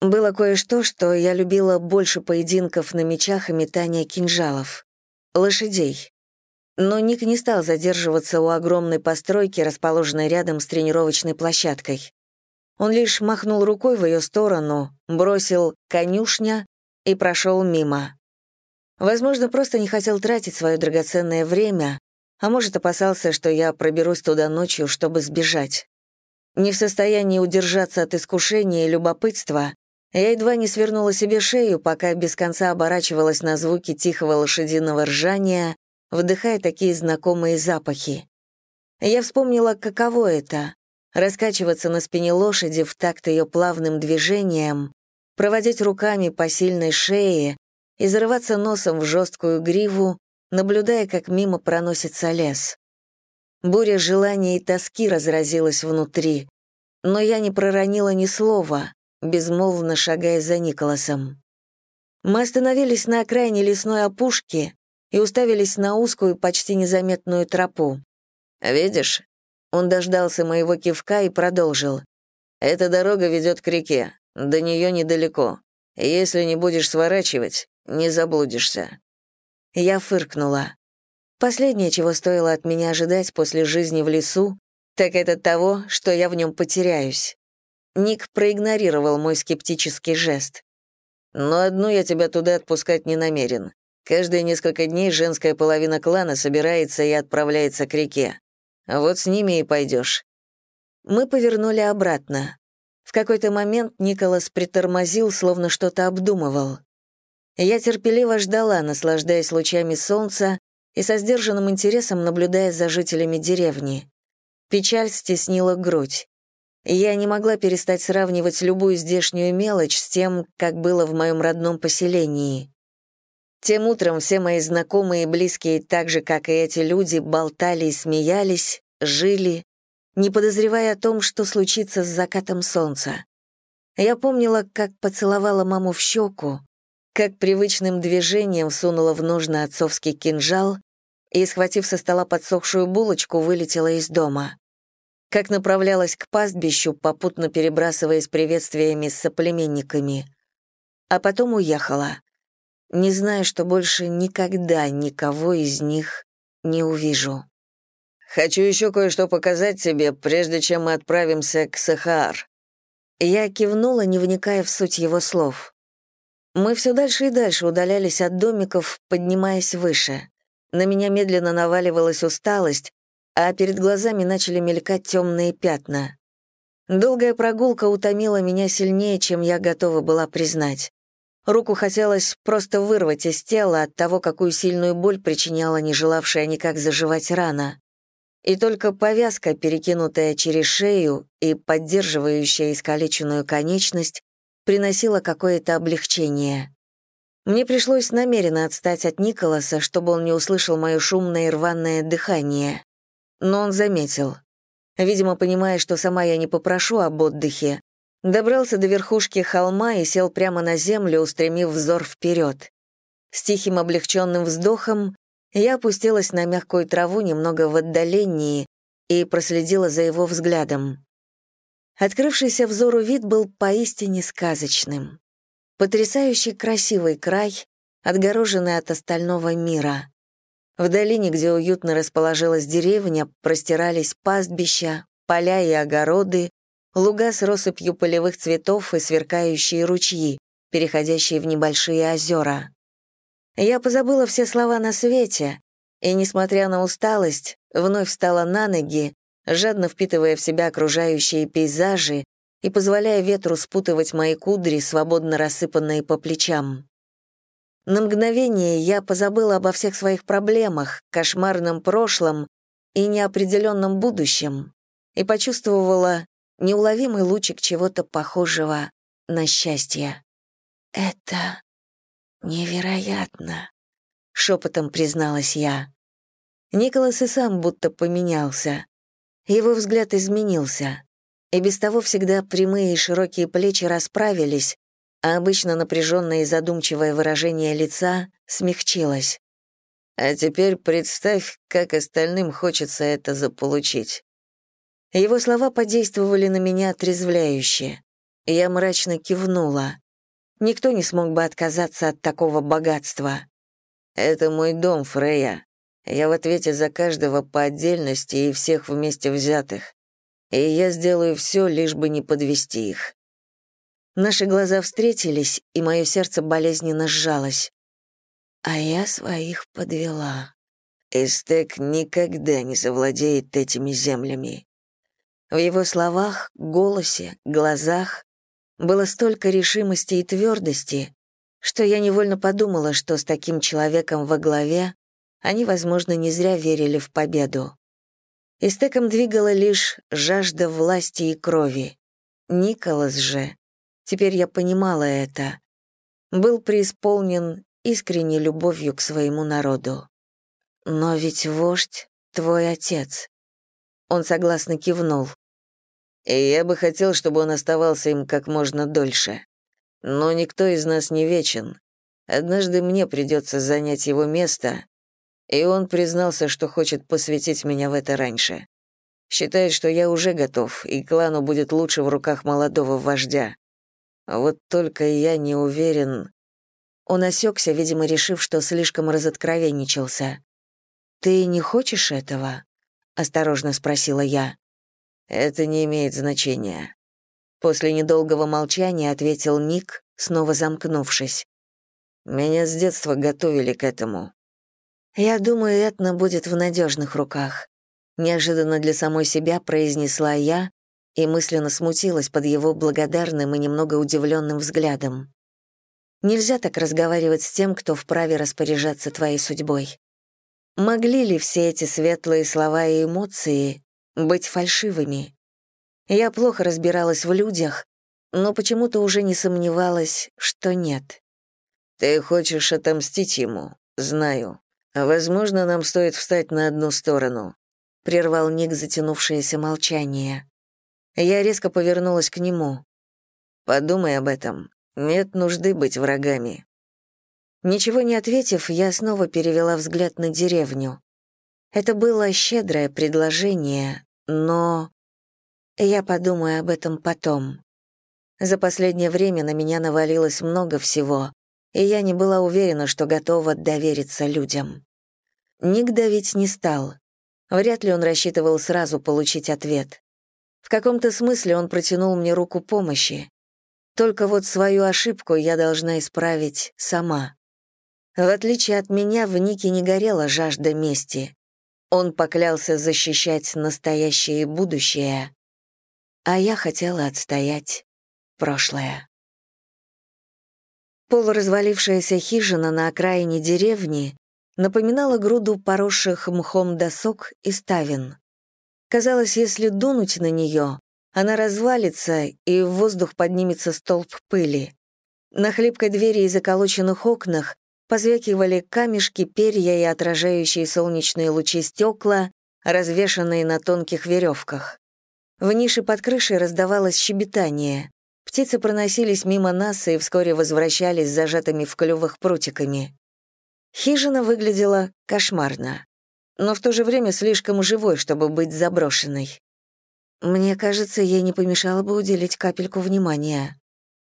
Было кое-что, что я любила больше поединков на мечах и метания кинжалов. Лошадей. Но Ник не стал задерживаться у огромной постройки, расположенной рядом с тренировочной площадкой. Он лишь махнул рукой в ее сторону, бросил «конюшня» и прошел мимо. Возможно, просто не хотел тратить свое драгоценное время, а может, опасался, что я проберусь туда ночью, чтобы сбежать. Не в состоянии удержаться от искушения и любопытства, я едва не свернула себе шею, пока без конца оборачивалась на звуки тихого лошадиного ржания, вдыхая такие знакомые запахи. Я вспомнила, каково это — раскачиваться на спине лошади в такт ее плавным движением, проводить руками по сильной шее и зарываться носом в жесткую гриву, наблюдая, как мимо проносится лес. Буря желания и тоски разразилась внутри, но я не проронила ни слова, безмолвно шагая за Николасом. Мы остановились на окраине лесной опушки и уставились на узкую, почти незаметную тропу. «Видишь?» Он дождался моего кивка и продолжил. «Эта дорога ведет к реке. До нее недалеко. Если не будешь сворачивать, не заблудишься». Я фыркнула. Последнее, чего стоило от меня ожидать после жизни в лесу, так это того, что я в нем потеряюсь. Ник проигнорировал мой скептический жест. «Но одну я тебя туда отпускать не намерен. Каждые несколько дней женская половина клана собирается и отправляется к реке. Вот с ними и пойдешь». Мы повернули обратно. В какой-то момент Николас притормозил, словно что-то обдумывал. Я терпеливо ждала, наслаждаясь лучами солнца и со сдержанным интересом наблюдая за жителями деревни. Печаль стеснила грудь. Я не могла перестать сравнивать любую здешнюю мелочь с тем, как было в моем родном поселении. Тем утром все мои знакомые и близкие, так же, как и эти люди, болтали и смеялись, жили, не подозревая о том, что случится с закатом солнца. Я помнила, как поцеловала маму в щеку, как привычным движением всунула в ножны отцовский кинжал и, схватив со стола подсохшую булочку, вылетела из дома как направлялась к пастбищу, попутно перебрасываясь приветствиями с соплеменниками. А потом уехала, не зная, что больше никогда никого из них не увижу. «Хочу еще кое-что показать тебе, прежде чем мы отправимся к Сахаар». Я кивнула, не вникая в суть его слов. Мы все дальше и дальше удалялись от домиков, поднимаясь выше. На меня медленно наваливалась усталость, а перед глазами начали мелькать темные пятна. Долгая прогулка утомила меня сильнее, чем я готова была признать. Руку хотелось просто вырвать из тела от того, какую сильную боль причиняла не желавшая никак заживать рана. И только повязка, перекинутая через шею и поддерживающая искалеченную конечность, приносила какое-то облегчение. Мне пришлось намеренно отстать от Николаса, чтобы он не услышал мое шумное и рваное дыхание но он заметил. Видимо, понимая, что сама я не попрошу об отдыхе, добрался до верхушки холма и сел прямо на землю, устремив взор вперед. С тихим облегченным вздохом я опустилась на мягкую траву немного в отдалении и проследила за его взглядом. Открывшийся взору вид был поистине сказочным. Потрясающий красивый край, отгороженный от остального мира. В долине, где уютно расположилась деревня, простирались пастбища, поля и огороды, луга с россыпью полевых цветов и сверкающие ручьи, переходящие в небольшие озера. Я позабыла все слова на свете, и, несмотря на усталость, вновь встала на ноги, жадно впитывая в себя окружающие пейзажи и позволяя ветру спутывать мои кудри, свободно рассыпанные по плечам. На мгновение я позабыла обо всех своих проблемах, кошмарном прошлом и неопределенном будущем и почувствовала неуловимый лучик чего-то похожего на счастье. «Это невероятно», — шепотом призналась я. Николас и сам будто поменялся. Его взгляд изменился, и без того всегда прямые и широкие плечи расправились, а обычно напряженное и задумчивое выражение лица смягчилось. А теперь представь, как остальным хочется это заполучить. Его слова подействовали на меня отрезвляюще. Я мрачно кивнула. Никто не смог бы отказаться от такого богатства. «Это мой дом, Фрея. Я в ответе за каждого по отдельности и всех вместе взятых. И я сделаю все, лишь бы не подвести их». Наши глаза встретились, и мое сердце болезненно сжалось. А я своих подвела. Эстек никогда не завладеет этими землями. В его словах, голосе, глазах было столько решимости и твердости, что я невольно подумала, что с таким человеком во главе они, возможно, не зря верили в победу. Истеком двигала лишь жажда власти и крови. Николас же, теперь я понимала это, был преисполнен искренней любовью к своему народу. «Но ведь вождь — твой отец». Он согласно кивнул. «И я бы хотел, чтобы он оставался им как можно дольше. Но никто из нас не вечен. Однажды мне придется занять его место, и он признался, что хочет посвятить меня в это раньше. Считает, что я уже готов, и клану будет лучше в руках молодого вождя. Вот только я не уверен...» Он осекся, видимо, решив, что слишком разоткровенничался. «Ты не хочешь этого?» — осторожно спросила я. «Это не имеет значения». После недолгого молчания ответил Ник, снова замкнувшись. «Меня с детства готовили к этому». «Я думаю, Этна будет в надежных руках», — неожиданно для самой себя произнесла я и мысленно смутилась под его благодарным и немного удивленным взглядом. Нельзя так разговаривать с тем, кто вправе распоряжаться твоей судьбой. Могли ли все эти светлые слова и эмоции быть фальшивыми? Я плохо разбиралась в людях, но почему-то уже не сомневалась, что нет. «Ты хочешь отомстить ему, знаю. Возможно, нам стоит встать на одну сторону», — прервал Ник затянувшееся молчание. Я резко повернулась к нему. «Подумай об этом. Нет нужды быть врагами. Ничего не ответив, я снова перевела взгляд на деревню. Это было щедрое предложение, но... Я подумаю об этом потом. За последнее время на меня навалилось много всего, и я не была уверена, что готова довериться людям. Ник давить не стал. Вряд ли он рассчитывал сразу получить ответ. В каком-то смысле он протянул мне руку помощи. Только вот свою ошибку я должна исправить сама. В отличие от меня, в Нике не горела жажда мести. Он поклялся защищать настоящее и будущее, а я хотела отстоять прошлое. Полуразвалившаяся хижина на окраине деревни напоминала груду поросших мхом досок и ставен. Казалось, если дунуть на нее, она развалится, и в воздух поднимется столб пыли. На хлипкой двери и заколоченных окнах Позвякивали камешки, перья и отражающие солнечные лучи стекла, развешанные на тонких веревках. В нише под крышей раздавалось щебетание. Птицы проносились мимо нас и вскоре возвращались зажатыми в клювах прутиками. Хижина выглядела кошмарно, но в то же время слишком живой, чтобы быть заброшенной. Мне кажется, ей не помешало бы уделить капельку внимания.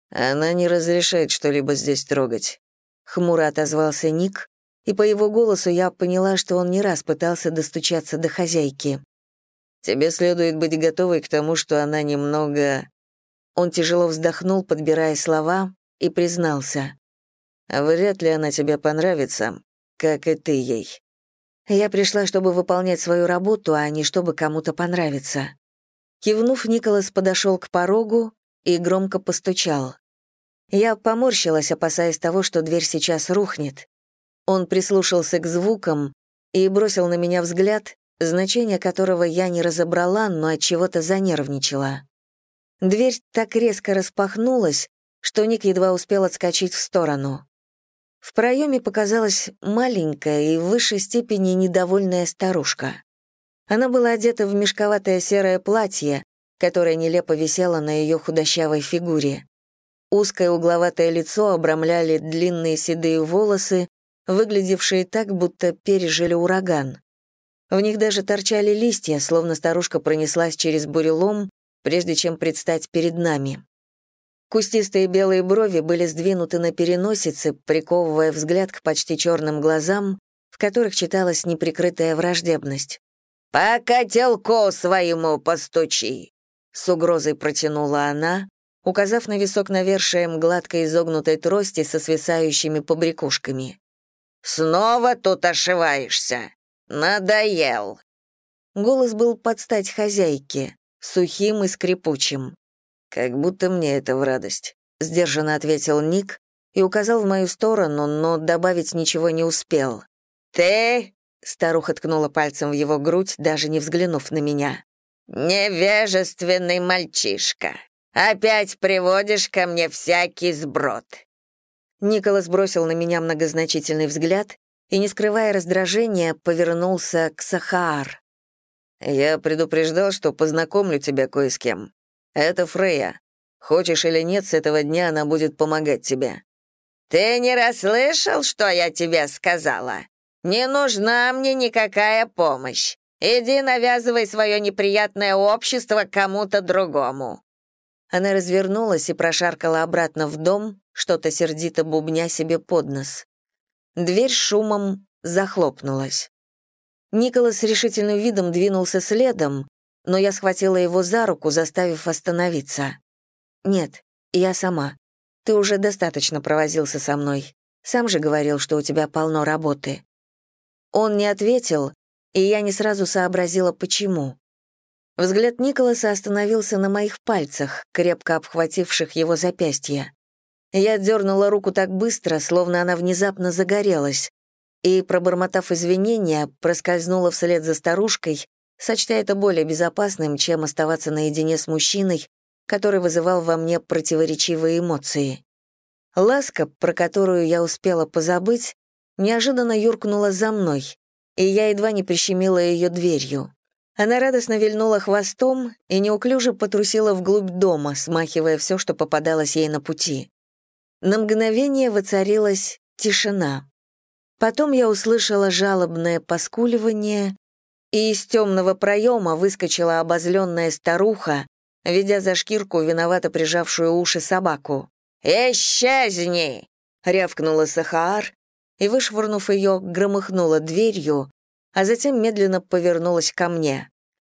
Она не разрешает что-либо здесь трогать. Хмуро отозвался Ник, и по его голосу я поняла, что он не раз пытался достучаться до хозяйки. «Тебе следует быть готовой к тому, что она немного...» Он тяжело вздохнул, подбирая слова, и признался. «Вряд ли она тебе понравится, как и ты ей». Я пришла, чтобы выполнять свою работу, а не чтобы кому-то понравиться. Кивнув, Николас подошел к порогу и громко постучал. Я поморщилась, опасаясь того, что дверь сейчас рухнет. Он прислушался к звукам и бросил на меня взгляд, значение которого я не разобрала, но от чего-то занервничала. Дверь так резко распахнулась, что Ник едва успел отскочить в сторону. В проеме показалась маленькая и в высшей степени недовольная старушка. Она была одета в мешковатое серое платье, которое нелепо висело на ее худощавой фигуре. Узкое угловатое лицо обрамляли длинные седые волосы, выглядевшие так, будто пережили ураган. В них даже торчали листья, словно старушка пронеслась через бурелом, прежде чем предстать перед нами. Кустистые белые брови были сдвинуты на переносице, приковывая взгляд к почти черным глазам, в которых читалась неприкрытая враждебность. «По котелку своему постучи!» С угрозой протянула она, указав на висок навершием гладко изогнутой трости со свисающими побрякушками. «Снова тут ошиваешься! Надоел!» Голос был под стать хозяйке, сухим и скрипучим. «Как будто мне это в радость», — сдержанно ответил Ник и указал в мою сторону, но добавить ничего не успел. «Ты?» — старуха ткнула пальцем в его грудь, даже не взглянув на меня. «Невежественный мальчишка. Опять приводишь ко мне всякий сброд». Николас бросил на меня многозначительный взгляд и, не скрывая раздражения, повернулся к Сахаар. «Я предупреждал, что познакомлю тебя кое с кем. Это Фрея. Хочешь или нет, с этого дня она будет помогать тебе». «Ты не расслышал, что я тебе сказала? Не нужна мне никакая помощь. Иди навязывай свое неприятное общество кому-то другому». Она развернулась и прошаркала обратно в дом, что-то сердито бубня себе под нос. Дверь шумом захлопнулась. Николас решительным видом двинулся следом, но я схватила его за руку, заставив остановиться. «Нет, я сама. Ты уже достаточно провозился со мной. Сам же говорил, что у тебя полно работы». Он не ответил, и я не сразу сообразила, почему. Взгляд Николаса остановился на моих пальцах, крепко обхвативших его запястья. Я дернула руку так быстро, словно она внезапно загорелась, и, пробормотав извинения, проскользнула вслед за старушкой, сочтя это более безопасным, чем оставаться наедине с мужчиной, который вызывал во мне противоречивые эмоции. Ласка, про которую я успела позабыть, неожиданно юркнула за мной, и я едва не прищемила ее дверью. Она радостно вильнула хвостом и неуклюже потрусила вглубь дома, смахивая все, что попадалось ей на пути. На мгновение воцарилась тишина. Потом я услышала жалобное поскуливание, и из темного проема выскочила обозленная старуха, ведя за шкирку виновато прижавшую уши собаку. «Исчезни!» — рявкнула Сахаар, и, вышвырнув ее, громыхнула дверью, а затем медленно повернулась ко мне.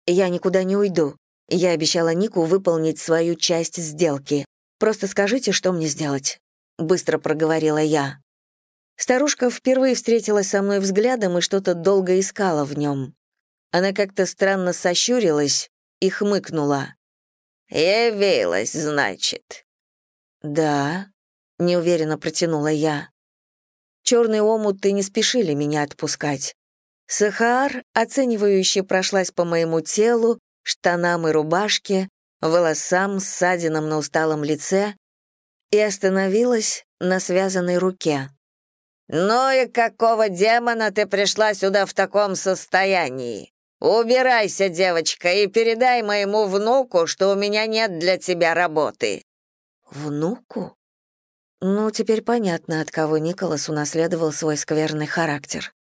«Я никуда не уйду. Я обещала Нику выполнить свою часть сделки. Просто скажите, что мне сделать», — быстро проговорила я. Старушка впервые встретилась со мной взглядом и что-то долго искала в нем. Она как-то странно сощурилась и хмыкнула. «Явилась, значит?» «Да», — неуверенно протянула я. Черные омуты не спешили меня отпускать. Сахар оценивающе прошлась по моему телу, штанам и рубашке, волосам, ссадинам на усталом лице и остановилась на связанной руке. «Ну и какого демона ты пришла сюда в таком состоянии? Убирайся, девочка, и передай моему внуку, что у меня нет для тебя работы». «Внуку?» Ну, теперь понятно, от кого Николас унаследовал свой скверный характер.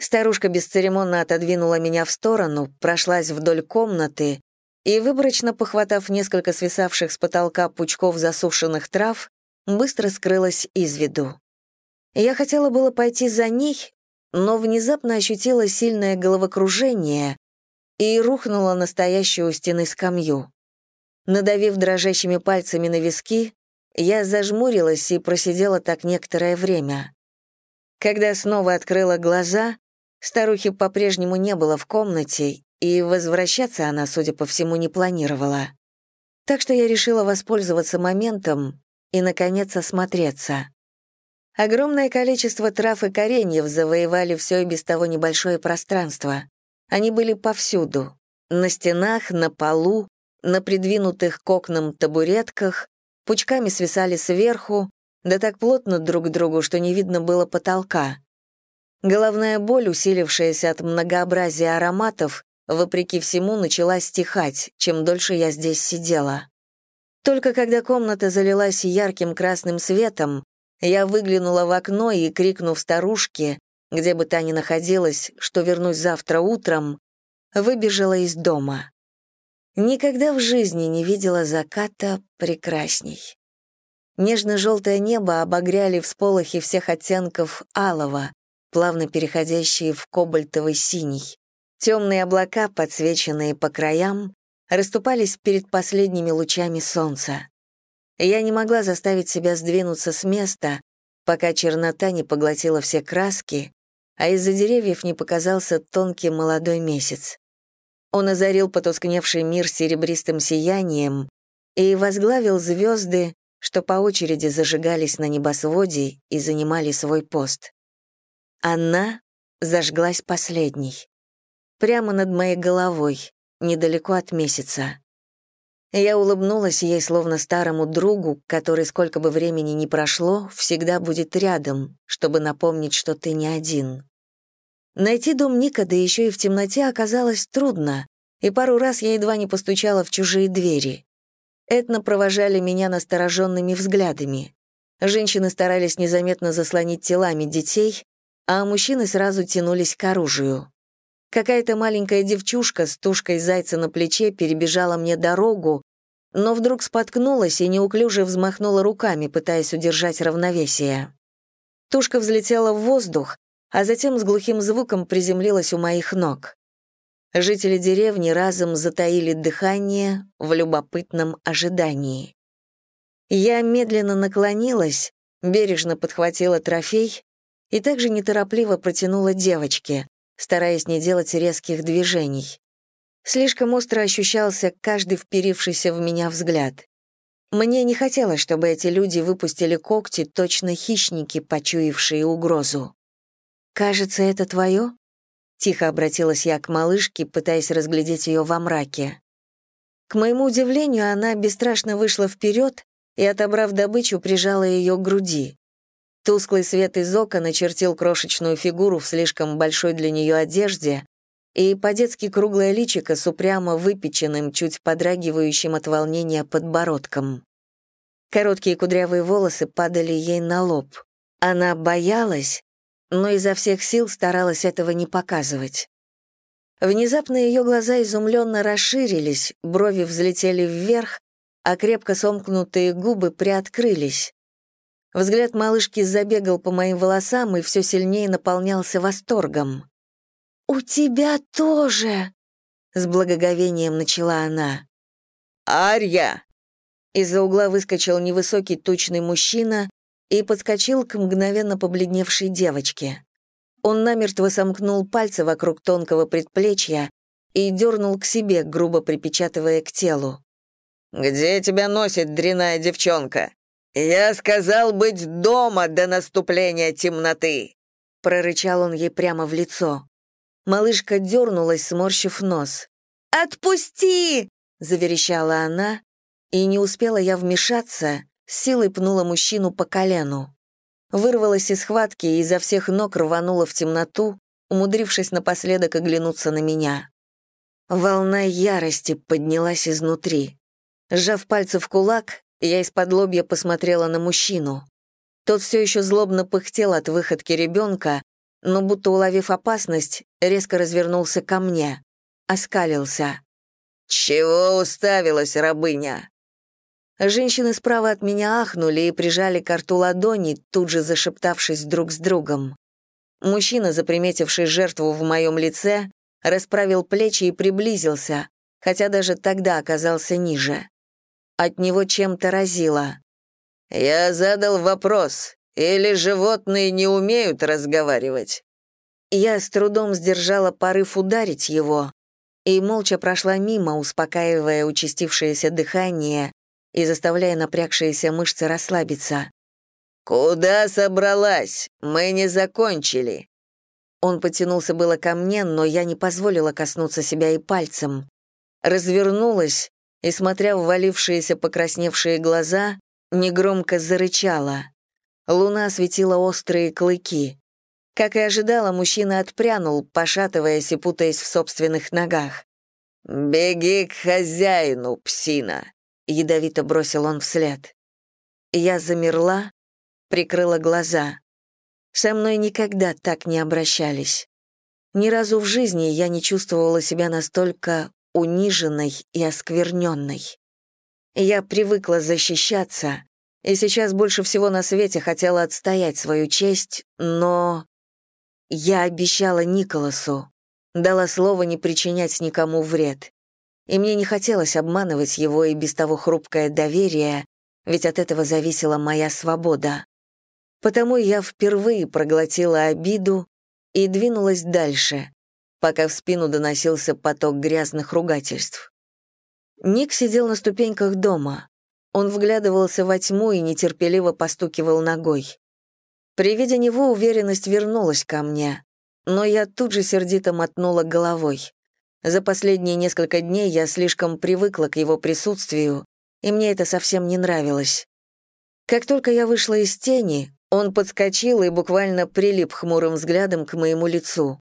Старушка бесцеремонно отодвинула меня в сторону, прошлась вдоль комнаты и, выборочно похватав несколько свисавших с потолка пучков засушенных трав, быстро скрылась из виду. Я хотела было пойти за ней, но внезапно ощутила сильное головокружение и рухнула на стоящую у стены скамью. Надавив дрожащими пальцами на виски, я зажмурилась и просидела так некоторое время. Когда снова открыла глаза, старухи по-прежнему не было в комнате, и возвращаться она, судя по всему, не планировала. Так что я решила воспользоваться моментом и, наконец, осмотреться. Огромное количество трав и кореньев завоевали все и без того небольшое пространство. Они были повсюду — на стенах, на полу, на придвинутых к окнам табуретках, пучками свисали сверху, да так плотно друг к другу, что не видно было потолка. Головная боль, усилившаяся от многообразия ароматов, вопреки всему, начала стихать, чем дольше я здесь сидела. Только когда комната залилась ярким красным светом, я выглянула в окно и, крикнув старушке, где бы та ни находилась, что вернусь завтра утром, выбежала из дома. Никогда в жизни не видела заката прекрасней. Нежно-желтое небо обогряли всполохи всех оттенков алого, плавно переходящие в кобальтовый синий. Темные облака, подсвеченные по краям, расступались перед последними лучами солнца. Я не могла заставить себя сдвинуться с места, пока чернота не поглотила все краски, а из-за деревьев не показался тонкий молодой месяц. Он озарил потускневший мир серебристым сиянием и возглавил звезды, что по очереди зажигались на небосводе и занимали свой пост. Она зажглась последней. Прямо над моей головой, недалеко от месяца. Я улыбнулась ей, словно старому другу, который, сколько бы времени ни прошло, всегда будет рядом, чтобы напомнить, что ты не один. Найти дом Ника, да еще и в темноте, оказалось трудно, и пару раз я едва не постучала в чужие двери. Этно провожали меня настороженными взглядами. Женщины старались незаметно заслонить телами детей, а мужчины сразу тянулись к оружию. Какая-то маленькая девчушка с тушкой зайца на плече перебежала мне дорогу, но вдруг споткнулась и неуклюже взмахнула руками, пытаясь удержать равновесие. Тушка взлетела в воздух, а затем с глухим звуком приземлилась у моих ног. Жители деревни разом затаили дыхание в любопытном ожидании. Я медленно наклонилась, бережно подхватила трофей и также неторопливо протянула девочке, стараясь не делать резких движений. Слишком остро ощущался каждый вперившийся в меня взгляд. Мне не хотелось, чтобы эти люди выпустили когти, точно хищники, почуявшие угрозу. «Кажется, это твое?» Тихо обратилась я к малышке, пытаясь разглядеть ее во мраке. К моему удивлению, она бесстрашно вышла вперед и, отобрав добычу, прижала ее к груди. Тусклый свет из окон очертил крошечную фигуру в слишком большой для нее одежде и по-детски круглое личико с упрямо выпеченным, чуть подрагивающим от волнения подбородком. Короткие кудрявые волосы падали ей на лоб. Она боялась, но изо всех сил старалась этого не показывать. Внезапно ее глаза изумленно расширились, брови взлетели вверх, а крепко сомкнутые губы приоткрылись. Взгляд малышки забегал по моим волосам и все сильнее наполнялся восторгом. «У тебя тоже!» — с благоговением начала она. «Арья!» Из-за угла выскочил невысокий тучный мужчина и подскочил к мгновенно побледневшей девочке. Он намертво сомкнул пальцы вокруг тонкого предплечья и дернул к себе, грубо припечатывая к телу. «Где тебя носит дряная девчонка?» «Я сказал быть дома до наступления темноты!» Прорычал он ей прямо в лицо. Малышка дернулась, сморщив нос. «Отпусти!» — заверещала она, и не успела я вмешаться, силой пнула мужчину по колену. Вырвалась из схватки и изо всех ног рванула в темноту, умудрившись напоследок оглянуться на меня. Волна ярости поднялась изнутри. Сжав пальцы в кулак, я из-под лобья посмотрела на мужчину. Тот все еще злобно пыхтел от выходки ребенка, но, будто уловив опасность, резко развернулся ко мне. Оскалился. «Чего уставилась, рабыня?» Женщины справа от меня ахнули и прижали к рту ладони, тут же зашептавшись друг с другом. Мужчина, заприметивший жертву в моем лице, расправил плечи и приблизился, хотя даже тогда оказался ниже. От него чем-то разило. «Я задал вопрос. Или животные не умеют разговаривать?» Я с трудом сдержала порыв ударить его и молча прошла мимо, успокаивая участившееся дыхание и заставляя напрягшиеся мышцы расслабиться. «Куда собралась? Мы не закончили». Он потянулся было ко мне, но я не позволила коснуться себя и пальцем. Развернулась и, смотря в валившиеся покрасневшие глаза, негромко зарычала. Луна осветила острые клыки. Как и ожидала, мужчина отпрянул, пошатываясь и путаясь в собственных ногах. «Беги к хозяину, псина!» — ядовито бросил он вслед. Я замерла, прикрыла глаза. Со мной никогда так не обращались. Ни разу в жизни я не чувствовала себя настолько униженной и оскверненной. Я привыкла защищаться, и сейчас больше всего на свете хотела отстоять свою честь, но... Я обещала Николасу, дала слово не причинять никому вред. И мне не хотелось обманывать его и без того хрупкое доверие, ведь от этого зависела моя свобода. Потому я впервые проглотила обиду и двинулась дальше, пока в спину доносился поток грязных ругательств. Ник сидел на ступеньках дома. Он вглядывался во тьму и нетерпеливо постукивал ногой. При виде него уверенность вернулась ко мне, но я тут же сердито мотнула головой. За последние несколько дней я слишком привыкла к его присутствию, и мне это совсем не нравилось. Как только я вышла из тени, он подскочил и буквально прилип хмурым взглядом к моему лицу.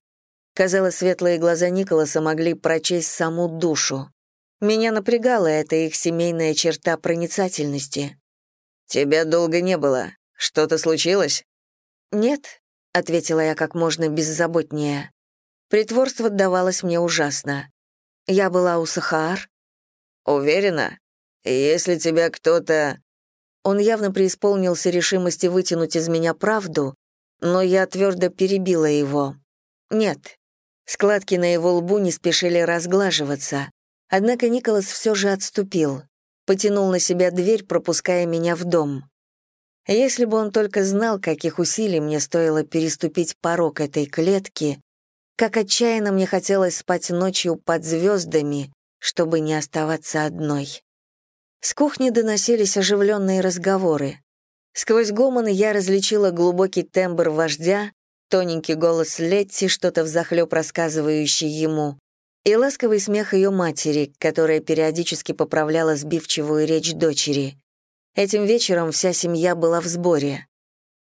Казалось, светлые глаза Николаса могли прочесть саму душу. Меня напрягала эта их семейная черта проницательности. «Тебя долго не было. Что-то случилось?» «Нет», — ответила я как можно беззаботнее. Притворство давалось мне ужасно. Я была у Сахар. «Уверена? Если тебя кто-то...» Он явно преисполнился решимости вытянуть из меня правду, но я твердо перебила его. Нет. Складки на его лбу не спешили разглаживаться. Однако Николас все же отступил, потянул на себя дверь, пропуская меня в дом. Если бы он только знал, каких усилий мне стоило переступить порог этой клетки, как отчаянно мне хотелось спать ночью под звездами, чтобы не оставаться одной. С кухни доносились оживленные разговоры. Сквозь гомон я различила глубокий тембр вождя, тоненький голос Летти, что-то взахлеб рассказывающий ему, и ласковый смех ее матери, которая периодически поправляла сбивчивую речь дочери. Этим вечером вся семья была в сборе.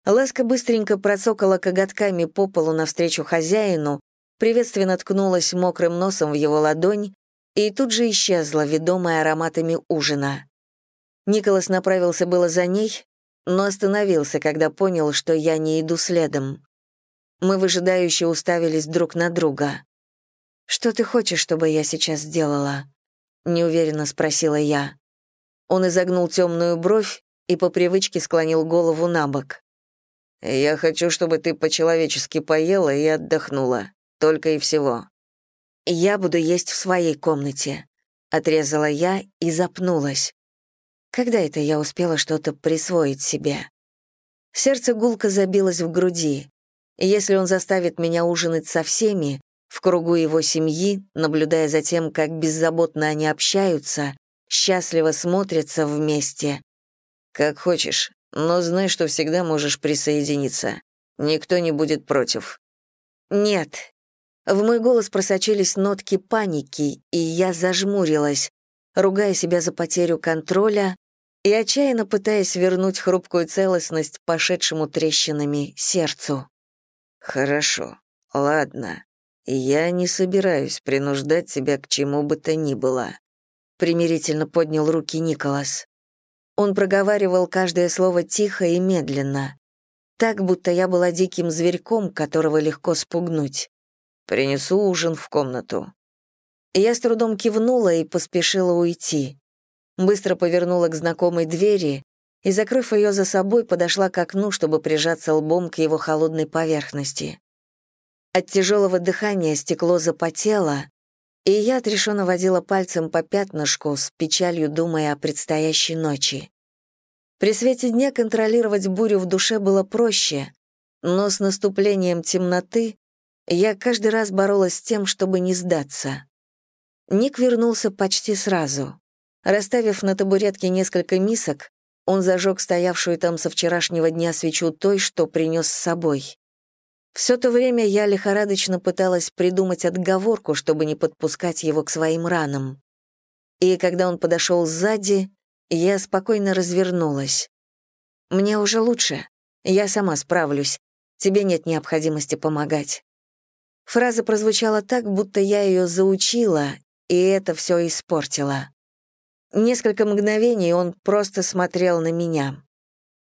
Ласка быстренько процокала коготками по полу навстречу хозяину, приветственно ткнулась мокрым носом в его ладонь и тут же исчезла, ведомая ароматами ужина. Николас направился было за ней, но остановился, когда понял, что я не иду следом. Мы выжидающе уставились друг на друга. «Что ты хочешь, чтобы я сейчас сделала?» — неуверенно спросила я. Он изогнул темную бровь и по привычке склонил голову на бок. «Я хочу, чтобы ты по-человечески поела и отдохнула. Только и всего. «Я буду есть в своей комнате», — отрезала я и запнулась. Когда это я успела что-то присвоить себе? Сердце гулко забилось в груди. Если он заставит меня ужинать со всеми, в кругу его семьи, наблюдая за тем, как беззаботно они общаются, счастливо смотрятся вместе. Как хочешь, но знай, что всегда можешь присоединиться. Никто не будет против. Нет, в мой голос просочились нотки паники, и я зажмурилась, ругая себя за потерю контроля и отчаянно пытаясь вернуть хрупкую целостность пошедшему трещинами сердцу. «Хорошо, ладно. Я не собираюсь принуждать тебя к чему бы то ни было», — примирительно поднял руки Николас. Он проговаривал каждое слово тихо и медленно, так, будто я была диким зверьком, которого легко спугнуть. Принесу ужин в комнату». Я с трудом кивнула и поспешила уйти. Быстро повернула к знакомой двери и, закрыв ее за собой, подошла к окну, чтобы прижаться лбом к его холодной поверхности. От тяжелого дыхания стекло запотело, и я отрешенно водила пальцем по пятнышку, с печалью думая о предстоящей ночи. При свете дня контролировать бурю в душе было проще, но с наступлением темноты я каждый раз боролась с тем, чтобы не сдаться. Ник вернулся почти сразу. Расставив на табуретке несколько мисок, он зажег стоявшую там со вчерашнего дня свечу той, что принес с собой. Все то время я лихорадочно пыталась придумать отговорку, чтобы не подпускать его к своим ранам. И когда он подошел сзади, я спокойно развернулась. «Мне уже лучше. Я сама справлюсь. Тебе нет необходимости помогать». Фраза прозвучала так, будто я ее заучила, и это все испортило. Несколько мгновений он просто смотрел на меня,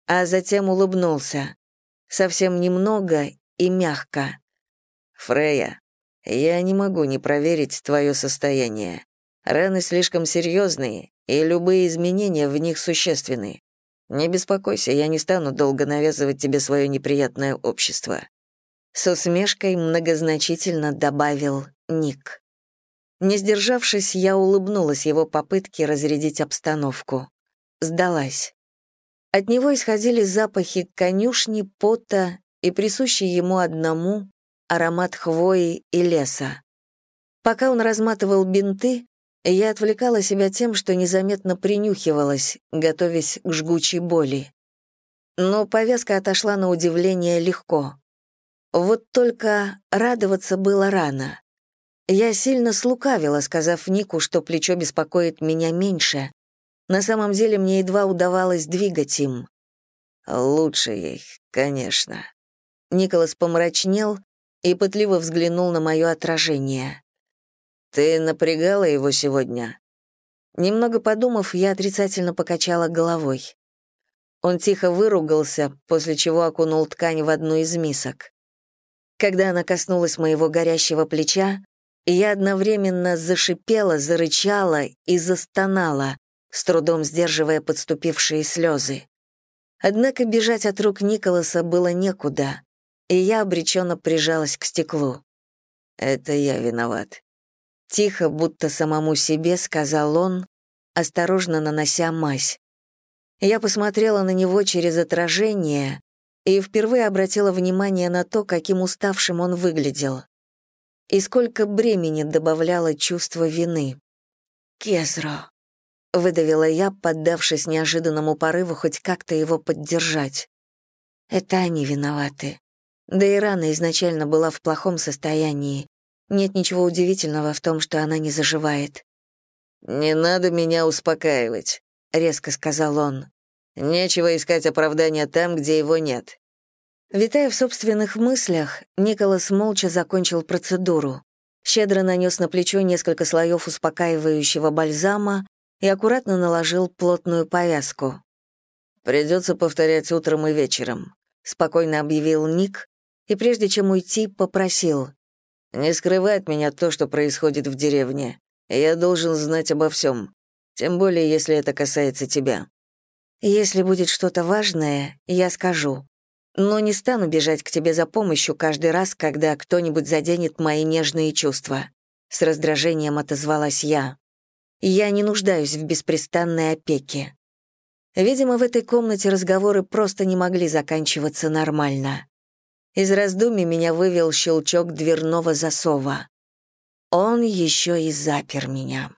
а затем улыбнулся. Совсем немного и мягко. «Фрея, я не могу не проверить твое состояние. Раны слишком серьезные, и любые изменения в них существенны. Не беспокойся, я не стану долго навязывать тебе свое неприятное общество». С усмешкой многозначительно добавил Ник. Не сдержавшись, я улыбнулась его попытке разрядить обстановку. Сдалась. От него исходили запахи конюшни, пота и присущий ему одному аромат хвои и леса. Пока он разматывал бинты, я отвлекала себя тем, что незаметно принюхивалась, готовясь к жгучей боли. Но повязка отошла на удивление легко. Вот только радоваться было рано. Я сильно слукавила, сказав Нику, что плечо беспокоит меня меньше. На самом деле мне едва удавалось двигать им. Лучше ей, конечно. Николас помрачнел и пытливо взглянул на мое отражение. «Ты напрягала его сегодня?» Немного подумав, я отрицательно покачала головой. Он тихо выругался, после чего окунул ткань в одну из мисок. Когда она коснулась моего горящего плеча, я одновременно зашипела, зарычала и застонала, с трудом сдерживая подступившие слезы. Однако бежать от рук Николаса было некуда, и я обреченно прижалась к стеклу. «Это я виноват», Тихо, будто самому себе, сказал он, осторожно нанося мазь. Я посмотрела на него через отражение и впервые обратила внимание на то, каким уставшим он выглядел. И сколько бремени добавляло чувство вины. «Кезро», — выдавила я, поддавшись неожиданному порыву хоть как-то его поддержать. «Это они виноваты. Да и рана изначально была в плохом состоянии, нет ничего удивительного в том, что она не заживает. «Не надо меня успокаивать», — резко сказал он. «Нечего искать оправдания там, где его нет». Витая в собственных мыслях, Николас молча закончил процедуру. Щедро нанес на плечо несколько слоев успокаивающего бальзама и аккуратно наложил плотную повязку. «Придется повторять утром и вечером», — спокойно объявил Ник, и прежде чем уйти, попросил. Не скрывай от меня то, что происходит в деревне. Я должен знать обо всем, тем более если это касается тебя. Если будет что-то важное, я скажу. Но не стану бежать к тебе за помощью каждый раз, когда кто-нибудь заденет мои нежные чувства. С раздражением отозвалась я. Я не нуждаюсь в беспрестанной опеке. Видимо, в этой комнате разговоры просто не могли заканчиваться нормально. Из раздумий меня вывел щелчок дверного засова. Он еще и запер меня.